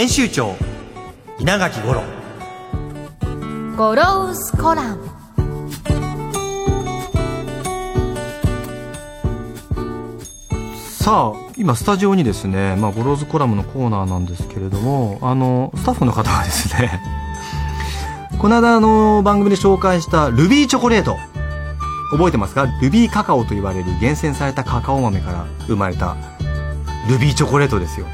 編集長稲垣五郎。ゴローズコラム。さあ今スタジオにですね、まあ、ゴローズコラムのコーナーなんですけれどもあのスタッフの方がですね この間の番組で紹介したルビーチョコレート。覚えてますか？ルビーカカオと言われる厳選されたカカオ豆から生まれたルビーチョコレートですよ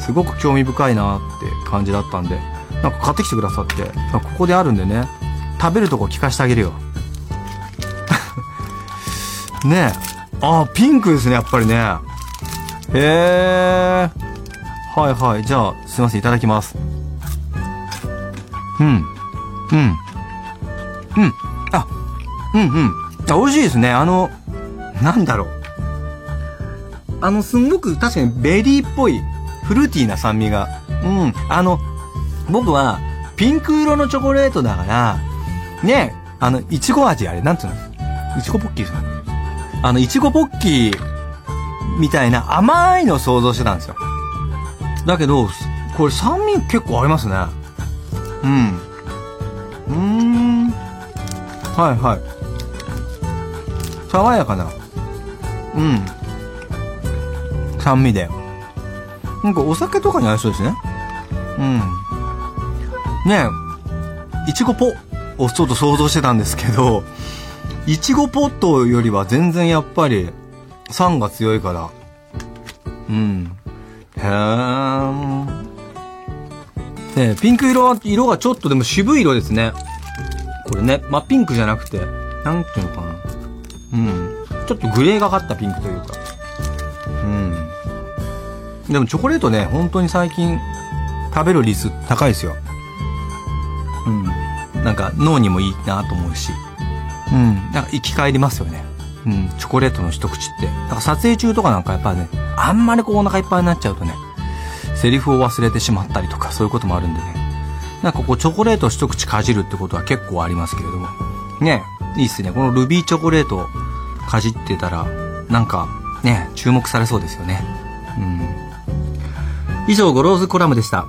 すごく興味深いなって感じだったんでなんか買ってきてくださってここであるんでね。食べるとこ聞かしてあげるよ。ねえ。あピンクですねやっぱりね。へえ。はいはい。じゃあすいません。いただきます。うん。うん。うん。あうんうん。あ美味しいですね。あのなんだろう。あのすんごく確かにベリーっぽいフルーティーな酸味が。うん。あの、僕は、ピンク色のチョコレートだから、ね、あの、いちご味あれ、なんつうの？いちごポッキーですか？あの、いちごポッキーみたいな甘いのを想像してたんですよ。だけど、これ酸味結構ありますね。うん。うーん。はいはい。爽やかな。うん。酸味で。なんかお酒とかに合いそうですね。うん。ねえ、いちごポをちょっと想像してたんですけど、いちごポットよりは全然やっぱり酸が強いから。うん。へー。ねピンク色は、色がちょっとでも渋い色ですね。これね、まあ、ピンクじゃなくて、なんていうのかな。うん。ちょっとグレーがかったピンクというか。でもチョコレートね、本当に最近食べる率高いですよ。うん。なんか脳にもいいなと思うし。うん。なんか生き返りますよね。うん。チョコレートの一口って。なんか撮影中とかなんかやっぱね、あんまりこうお腹いっぱいになっちゃうとね、セリフを忘れてしまったりとかそういうこともあるんでね。なんかこうチョコレート一口かじるってことは結構ありますけれども。ね、いいっすね。このルビーチョコレートかじってたら、なんかね、注目されそうですよね。以上、ゴローズコラムでした。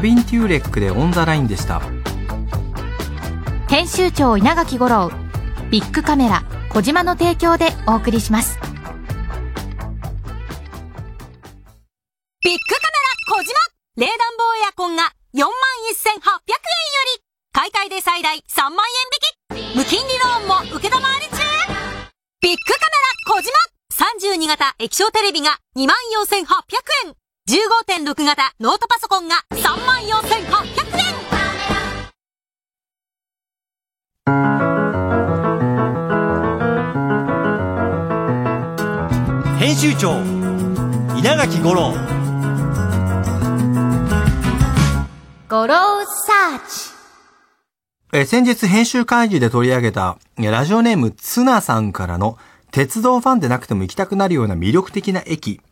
ビン・テューレックでオン・ザ・ラインでした。編集長稲垣吾郎ビッグカメラ小島の提供でお送りします。ビッグカメラ小島。冷暖房エアコンが41,800円より。買い替えで最大3万円引き。無金利ローンも受けたまわり中。ビッグカメラ小島。32型液晶テレビが24,800円15.6型ノートパソコンが34,800円。編集長稲垣吾郎。ゴローサーチ。えー先日編集会議で取り上げた、えーラジオネームツナさんからの、鉄道ファンでなくても行きたくなるような魅力的な駅。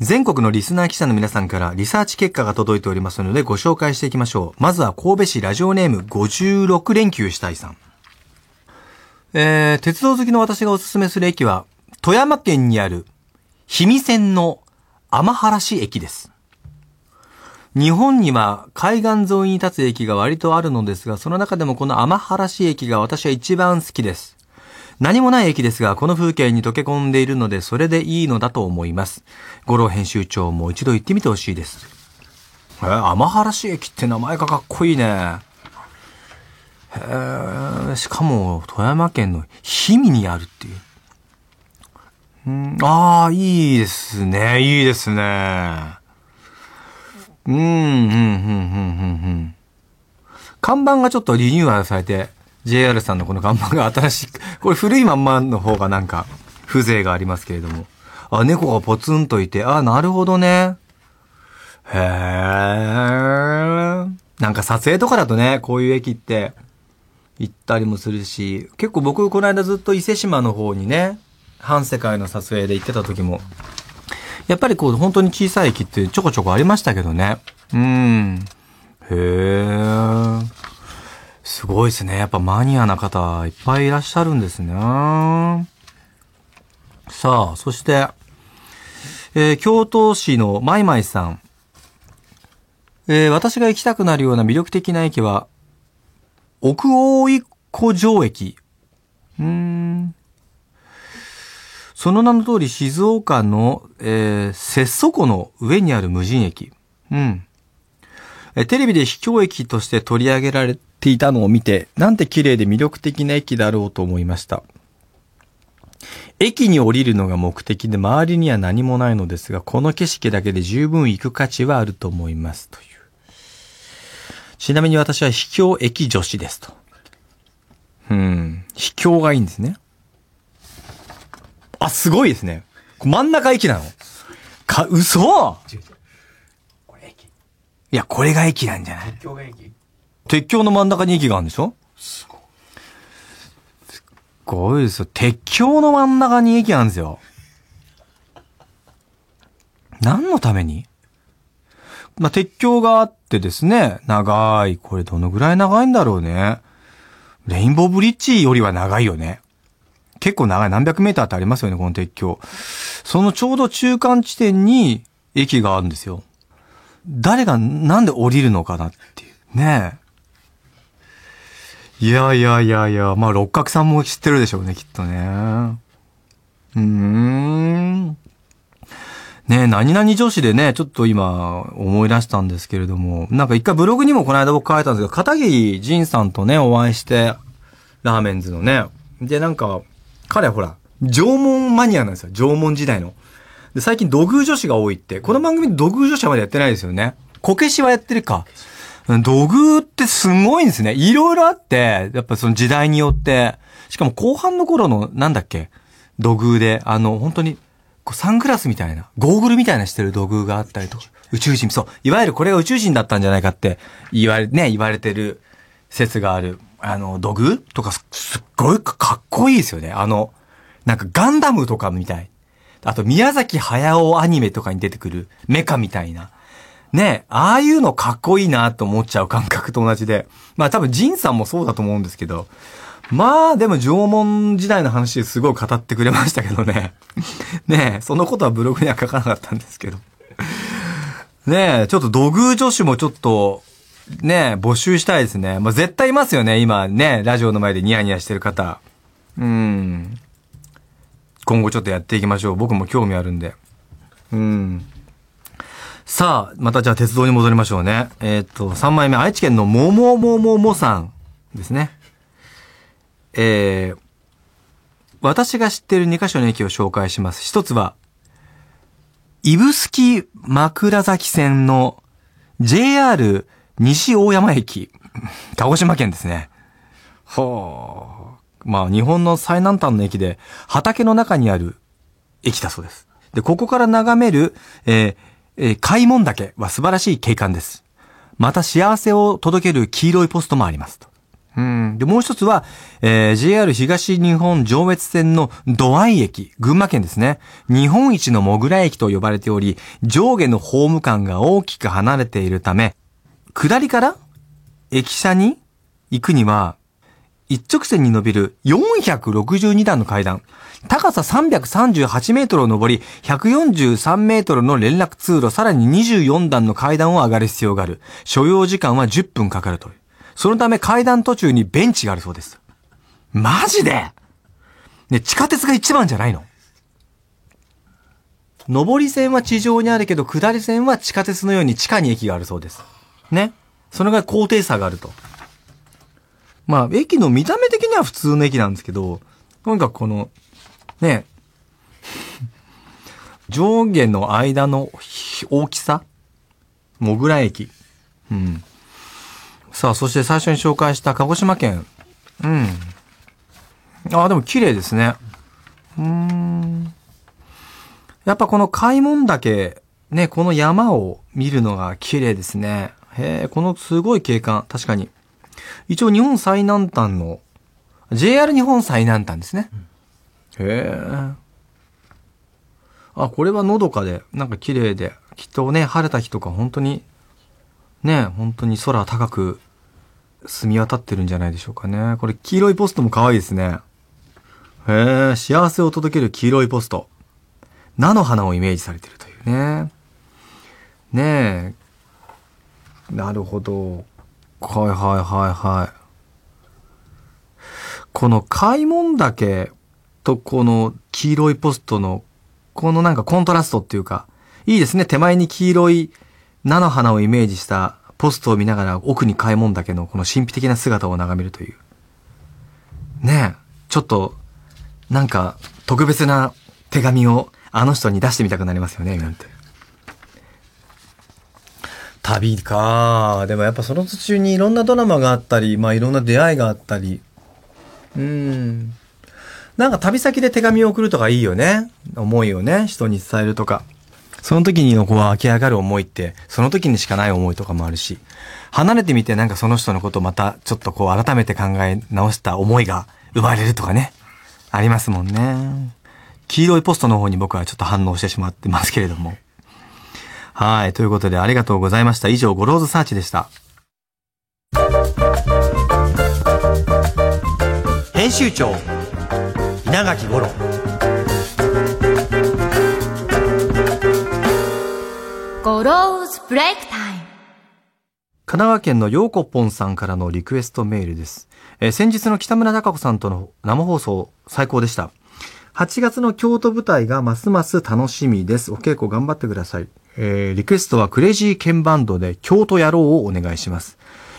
全国のリスナー記者の皆さんからリサーチ結果が届いておりますのでご紹介していきましょう。まずは神戸市ラジオネーム56連休したいさん。えー、鉄道好きの私がおすすめする駅は、富山県にある、氷見線の天原市駅です。日本には海岸沿いに立つ駅が割とあるのですが、その中でもこの天原市駅が私は一番好きです。何もない駅ですが、この風景に溶け込んでいるので、それでいいのだと思います。五郎編集長も一度行ってみてほしいです。えー、天原市駅って名前がかっこいいね。へーしかも、富山県の氷見にあるっていう。ん、ああ、いいですね。いいですね。うん、うん、うん、うん、うん、うん。看板がちょっとリニューアルされて、JR さんのこの看板が新しく、これ古いまんまの方がなんか、風情がありますけれども。あ、猫がポツンといて、あ、なるほどね。へえ。なんか撮影とかだとね、こういう駅って、行ったりもするし、結構僕この間ずっと伊勢島の方にね、反世界の撮影で行ってた時も、やっぱりこう本当に小さい駅ってちょこちょこありましたけどね。うん。へえ。すごいですね。やっぱマニアな方いっぱいいらっしゃるんですね。さあ、そして、えー京都市のマイマイさん。えー私が行きたくなるような魅力的な駅は、奥大井湖上駅。うーん。その名の通り静岡の、えー、節祖湖の上にある無人駅。うん。テレビで秘境駅として取り上げられていたのを見て、なんて綺麗で魅力的な駅だろうと思いました。駅に降りるのが目的で周りには何もないのですが、この景色だけで十分行く価値はあると思います。という。ちなみに私は秘境駅女子ですと。うん。秘境がいいんですね。あ、すごいですね。真ん中駅なのか、嘘いや、これが駅なんじゃない？鉄橋の真ん中に駅があるんでしょ？すごいですよ。鉄橋の真ん中に駅あるんですよ。何のために？まあ、鉄橋があってですね、長い。これどのぐらい長いんだろうね。レインボーブリッジよりは長いよね。結構長い。何百メーターってありますよね、この鉄橋。そのちょうど中間地点に駅があるんですよ。誰がなんで降りるのかなっていう。ねえ。いやいやいやいや、まあ六角さんも知ってるでしょうね、きっとね。うーん。ねえ、何々女子でね、ちょっと今思い出したんですけれども、なんか一回ブログにもこの間僕書いたんですけど、片桐仁さんとね、お会いして、ラーメンズのね。で、なんか、彼はほら、縄文マニアなんですよ。縄文時代の。で、最近土偶女子が多いって、この番組で土偶女子はまだやってないですよね。こけしはやってるか。土偶ってすごいんですね。いろいろあって、やっぱその時代によって、しかも後半の頃の、なんだっけ、土偶で、あの、本当に、サングラスみたいな、ゴーグルみたいなしてる土偶があったりとか、宇宙人、そう、いわゆるこれが宇宙人だったんじゃないかって言われ、ね、言われてる説がある、あの、土偶とかすすっごいかっこいいですよね。あの、なんかガンダムとかみたい。あと、宮崎駿アニメとかに出てくるメカみたいな。ねああいうのかっこいいなと思っちゃう感覚と同じで。まあ多分、ジンさんもそうだと思うんですけど。まあ、でも縄文時代の話すごい語ってくれましたけどね。ね、そのことはブログには書かなかったんですけど。ね、ちょっと土偶女子もちょっと、ね、募集したいですね。まあ、絶対いますよね、今ね、ラジオの前でニヤニヤしてる方。うん。今後ちょっとやっていきましょう。僕も興味あるんで。うん。さあ、またじゃあ鉄道に戻りましょうね。えーっと、3枚目、愛知県のもももももさんですね。えー、私が知っている2カ所の駅を紹介します。一つは、指宿枕崎線の JR 西大山駅。鹿児島県ですね。ほう。まあ日本の最南端の駅で畑の中にある駅だそうです。で、ここから眺める、えーえー開門岳は素晴らしい景観です。また幸せを届ける黄色いポストもありますと。うん。で、もう一つは、えー JR 東日本上越線の土合駅、群馬県ですね。日本一のモグラ駅と呼ばれており、上下のホーム間が大きく離れているため、下りから駅舎に行くには、一直線に伸びる462段の階段、高さ338メートルを上り、143メートルの連絡通路、さらに24段の階段を上がる必要がある。所要時間は10分かかるという。そのため階段途中にベンチがあるそうです。マジで？ね、地下鉄が一番じゃないの？上り線は地上にあるけど、下り線は地下鉄のように地下に駅があるそうです。ね？それが高低差があると。まあ、駅の見た目的には普通の駅なんですけど、とにかくこの、ね、上下の間の大きさモグラ駅。うん。さあ、そして最初に紹介した鹿児島県。うん。ああ、でも綺麗ですね。うん。やっぱこの開門岳、ね、この山を見るのが綺麗ですね。へえ、このすごい景観、確かに。一応日本最南端の、JR 日本最南端ですね。へえ。あ、これはのどかで、なんか綺麗で、きっとね、晴れた日とか本当に、ね、本当に空高く澄み渡ってるんじゃないでしょうかね。これ黄色いポストも可愛いですね。へえ、幸せを届ける黄色いポスト。菜の花をイメージされてるというね。ねえ。なるほど。はいはいはいはい。この開門岳とこの黄色いポストの、このなんかコントラストっていうか、いいですね。手前に黄色い菜の花をイメージしたポストを見ながら奥に開門岳のこの神秘的な姿を眺めるという。ねえ。ちょっと、なんか特別な手紙をあの人に出してみたくなりますよね、なんて。旅かでもやっぱその途中にいろんなドラマがあったり、まあいろんな出会いがあったり。うん。なんか旅先で手紙を送るとかいいよね。思いをね、人に伝えるとか。その時にのこう湧き上がる思いって、その時にしかない思いとかもあるし、離れてみてなんかその人のことをまたちょっとこう改めて考え直した思いが生まれるとかね。ありますもんね。黄色いポストの方に僕はちょっと反応してしまってますけれども。はい。ということでありがとうございました。以上、ゴローズサーチでした。編集長稲垣五郎ゴローズブレイクタイム。神奈川県のようこぽんさんからのリクエストメールです。えー先日の北村孝子さんとの生放送最高でした。8月の京都舞台がますます楽しみです。お稽古頑張ってください。えーリクエストはクレイジーケンバンドで京都野郎をお願いします。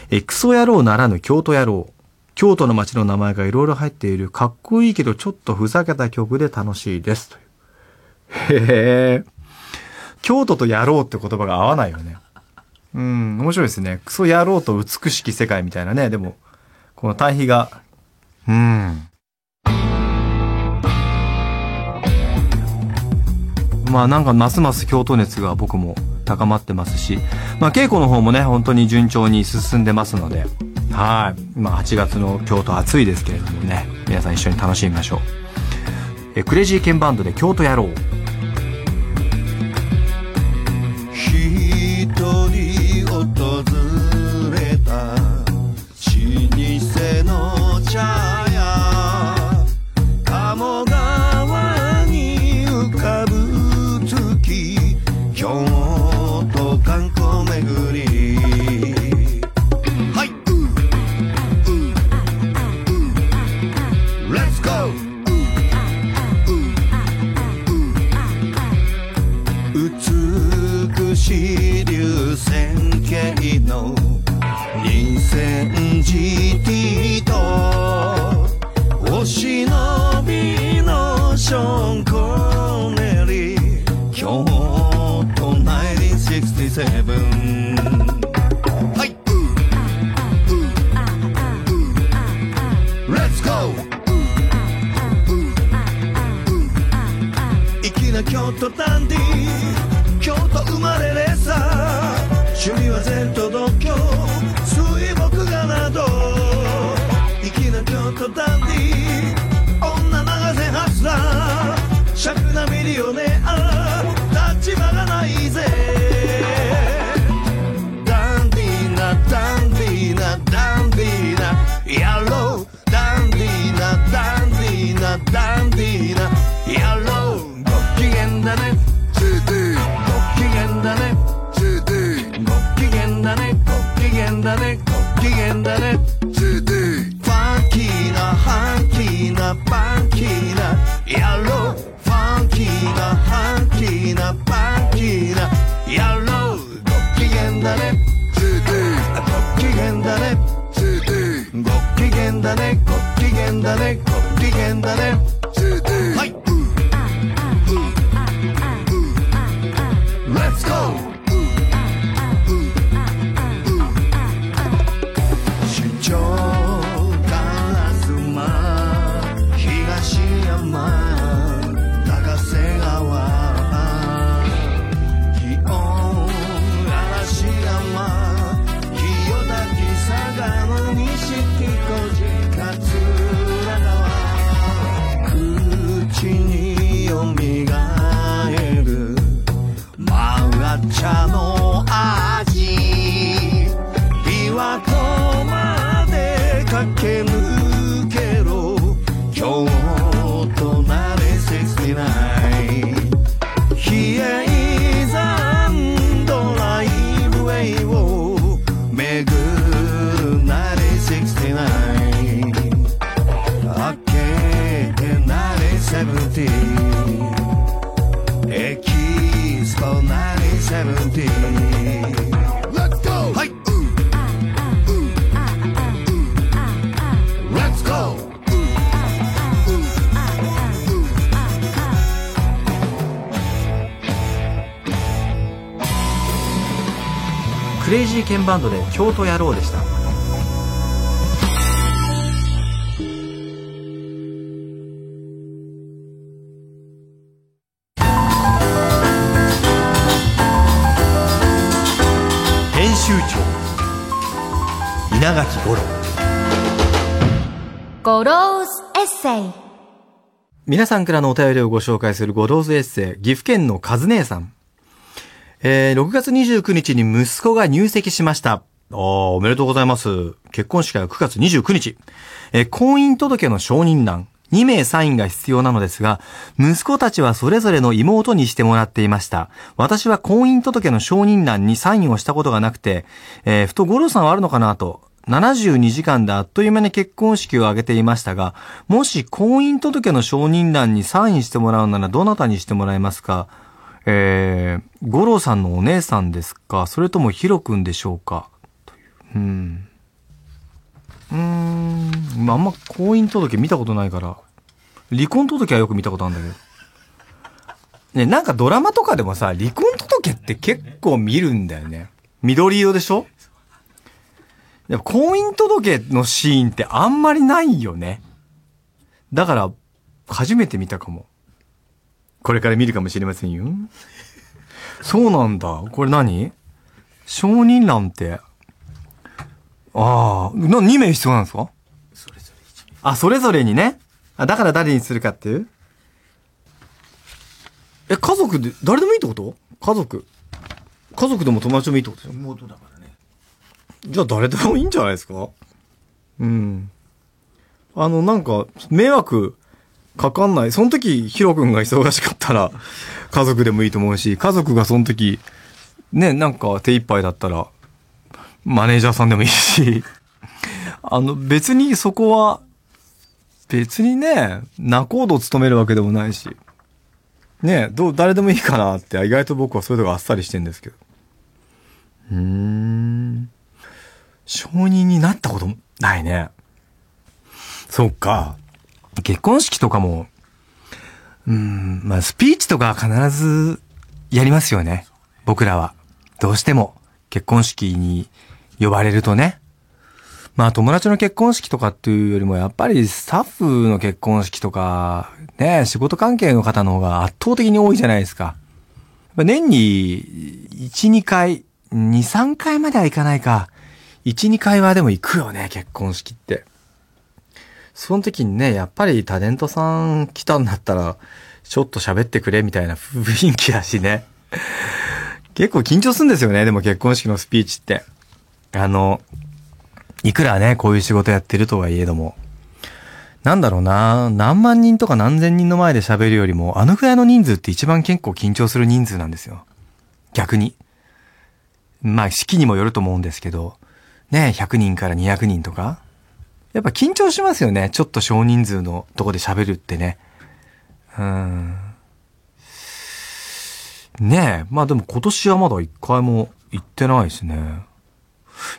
えークソ野郎ならぬ京都野郎。京都の街の名前がいろいろ入っているかっこいいけどちょっとふざけた曲で楽しいです。というへえ。京都と野郎って言葉が合わないよね。うん、面白いですね。クソ野郎と美しき世界みたいなね。でも、この対比が、うん。まあなんかますます京都熱が僕も高まってますし、まあ稽古の方もね、本当に順調に進んでますので、はい。まあ8月の京都暑いですけれどもね、皆さん一緒に楽しみましょう。え、クレイジーケンバンドで京都野郎。一 seven. ケンバンドで京都野郎でした。編集長稲垣五郎ゴローズエッセイ皆さんからのお便りをご紹介するゴローズエッセイ、岐阜県のカズ姉さん。えー、6月29日に息子が入籍しました。あーおめでとうございます。結婚式は9月29日。えー婚姻届の承認欄、2名サインが必要なのですが、息子たちはそれぞれの妹にしてもらっていました。私は婚姻届の承認欄にサインをしたことがなくて、えーふと五郎さんはあるのかなと、72時間であっという間に結婚式を挙げていましたが、もし婚姻届の承認欄にサインしてもらうならどなたにしてもらえますか？えー、五郎さんのお姉さんですか？それともヒロくんでしょうか？という。うん。うん。あんま婚姻届見たことないから。離婚届はよく見たことあるんだけど。ね、なんかドラマとかでもさ、離婚届って結構見るんだよね。緑色でしょ？やっぱ婚姻届のシーンってあんまりないよね。だから、初めて見たかも。これから見るかもしれませんよ。そうなんだ。これ何？承認欄って。ああ、な、2名必要なんですか？あ、それぞれにね。あ、だから誰にするかっていう？え、家族で、誰でもいいってこと？家族。家族でも友達でもいいってこと妹だからね。じゃあ誰でもいいんじゃないですか？うん。あの、なんか、迷惑かかんない。その時、ヒロ君が忙しかったら、家族でもいいと思うし、家族がその時、ね、なんか手一杯だったら、マネージャーさんでもいいし、あの、別にそこは、別にね、仲人を務めるわけでもないし、ね、どう、誰でもいいかなって、意外と僕はそういうとこあっさりしてんですけど。うーん。承認になったことないね。そっか。結婚式とかも、うん、まあ、スピーチとか必ずやりますよね。僕らは。どうしても、結婚式に呼ばれるとね。まあ、友達の結婚式とかっていうよりも、やっぱりスタッフの結婚式とか、ね、仕事関係の方の方が圧倒的に多いじゃないですか。年に1、2回、2、3回まではいかないか。1、2回はでも行くよね、結婚式って。その時にね、やっぱりタレントさん来たんだったら、ちょっと喋ってくれみたいな雰囲気だしね。結構緊張するんですよね、でも結婚式のスピーチって。あの、いくらね、こういう仕事やってるとはいえども。なんだろうな、何万人とか何千人の前で喋るよりも、あのぐらいの人数って一番結構緊張する人数なんですよ。逆に。まあ、式にもよると思うんですけど、ね、100人から200人とか。やっぱ緊張しますよね。ちょっと少人数のとこで喋るってね。うん。ねえ。まあでも今年はまだ一回も行ってないですね。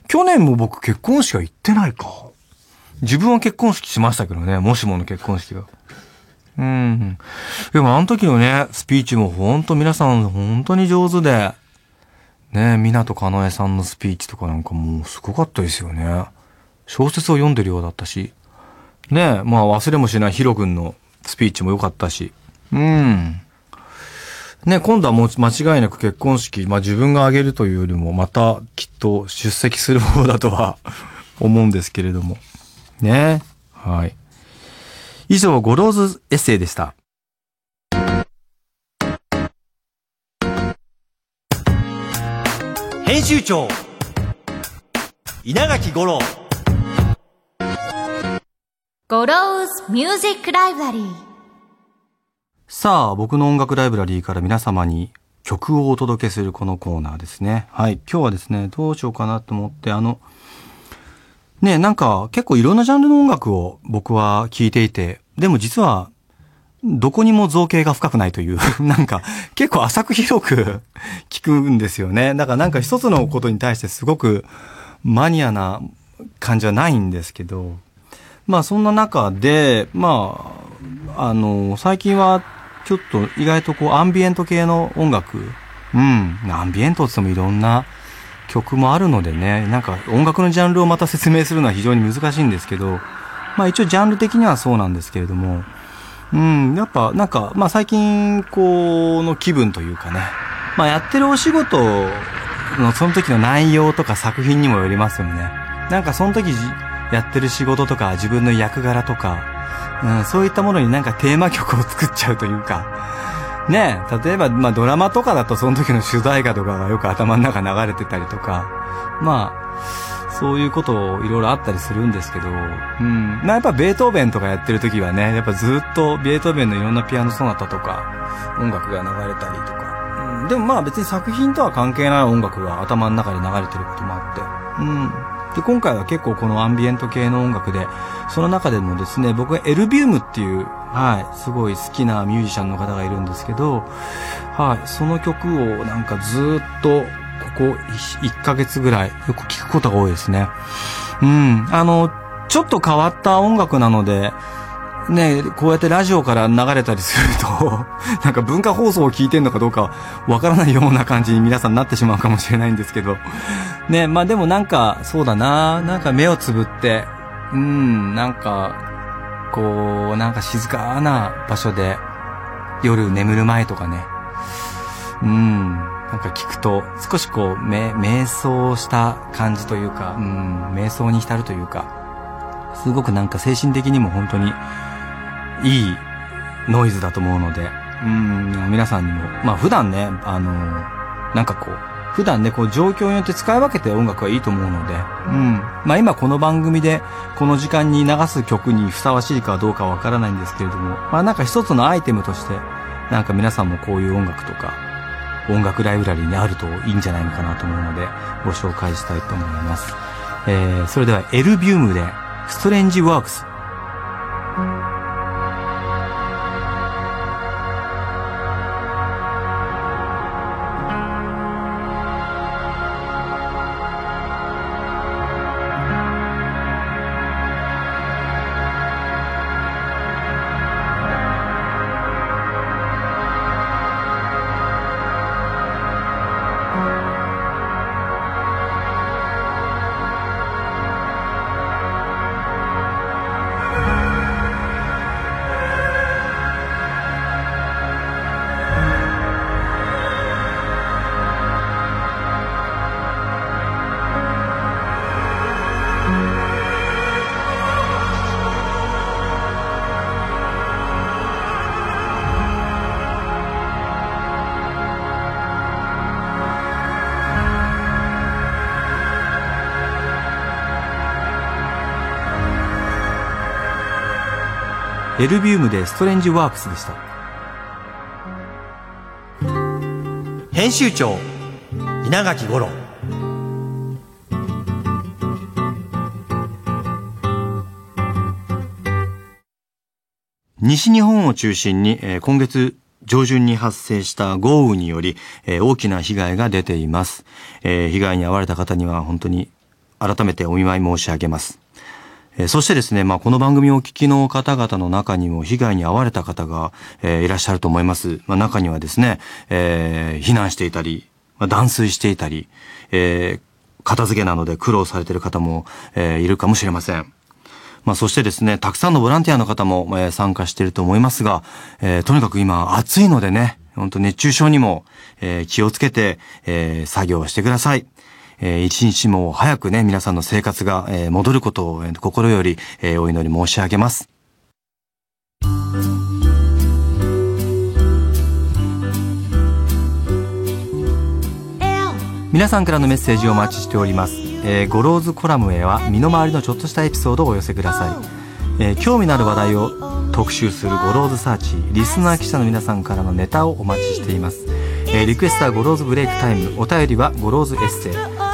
去年も僕結婚式は行ってないか。自分は結婚式しましたけどね。もしもの結婚式は。うん。でもあの時のね、スピーチもほんと皆さん本当に上手で、ねえ、港かなえさんのスピーチとかなんかもうすごかったですよね。小説を読んでるようだったし。ねえ、まあ忘れもしないヒロ君のスピーチも良かったし。うん。ね、今度はもう間違いなく結婚式、まあ自分が挙げるというよりも、またきっと出席する方だとは 思うんですけれども。ね。はい。以上、ゴローズエッセイでした。編集長稲垣吾郎ゴローズミュージックライブラリー。さあ、僕の音楽ライブラリーから皆様に曲をお届けするこのコーナーですね。はい。今日はですね、どうしようかなと思って、あの、ね、なんか結構いろんなジャンルの音楽を僕は聴いていて、でも実は、どこにも造形が深くないという、なんか結構浅く広く 聞くんですよね。だからなんか一つのことに対してすごくマニアな感じはないんですけど、まあそんな中で、まあ、あの、最近はちょっと意外とこうアンビエント系の音楽、うん、アンビエントってってもいろんな曲もあるのでね、なんか音楽のジャンルをまた説明するのは非常に難しいんですけど、まあ一応ジャンル的にはそうなんですけれども、うん、やっぱなんか、まあ最近こうの気分というかね、まあやってるお仕事のその時の内容とか作品にもよりますよね。なんかその時やってる仕事とか自分の役柄とか、うん、そういったものになんかテーマ曲を作っちゃうというか、ね、例えば、まあドラマとかだとその時の主題歌とかがよく頭の中流れてたりとか、まあ、そういうことをいろいろあったりするんですけど、うん。まあやっぱベートーベンとかやってる時はね、やっぱずっとベートーベンのいろんなピアノソナタとか、音楽が流れたりとか、うん。でもまあ別に作品とは関係ない音楽が頭の中で流れてることもあって、うん。で、今回は結構このアンビエント系の音楽で、その中でもですね、僕はエルビウムっていう、はい、すごい好きなミュージシャンの方がいるんですけど、はい、その曲をなんかずっと、ここ1ヶ月ぐらいよく聞くことが多いですね。うん、あの、ちょっと変わった音楽なので、ね、こうやってラジオから流れたりすると、なんか文化放送を聞いてんのかどうかわからないような感じに皆さんなってしまうかもしれないんですけど、ね、まあでもなんか、そうだな、なんか目をつぶって、うん、なんか、こう、なんか静かな場所で、夜眠る前とかね、うん、なんか聞くと、少しこう、め、瞑想した感じというか、うん、瞑想に浸るというか、すごくなんか精神的にも本当に、いいノイズだと思うので、うん、皆さんにも、まあ普段ね、あの、なんかこう、普段ね、こう状況によって使い分けて音楽はいいと思うので、うん。まあ今この番組でこの時間に流す曲にふさわしいかどうかわからないんですけれども、まあなんか一つのアイテムとして、なんか皆さんもこういう音楽とか、音楽ライブラリーにあるといいんじゃないのかなと思うので、ご紹介したいと思います。えー、それではエルビウムで、ストレンジワークス。エルビウムでストレンジワークスでした。編集長稲垣五郎。西日本を中心に、えー今月上旬に発生した豪雨により、えー大きな被害が出ています、えー被害に遭われた方には本当に改めてお見舞い申し上げます。えそしてですね、まあ、この番組をお聞きの方々の中にも被害に遭われた方が、えいらっしゃると思います。まあ、中にはですね、えー避難していたり、まあ、断水していたり、えー片付けなので苦労されている方も、えーいるかもしれません。まあ、そしてですね、たくさんのボランティアの方も、え参加していると思いますが、えとにかく今暑いのでね、本当熱中症にも、え気をつけて、え作業をしてください。えー一日も早くね、皆さんの生活が、えー戻ることを、えー心より、えーお祈り申し上げます。皆さんからのメッセージをお待ちしております、えーゴローズコラムへは身の回りのちょっとしたエピソードをお寄せください、えー興味のある話題を特集するゴローズサーチリスナー記者の皆さんからのネタをお待ちしています、えーリクエストはゴローズブレイクタイムお便りはゴローズエッセイ。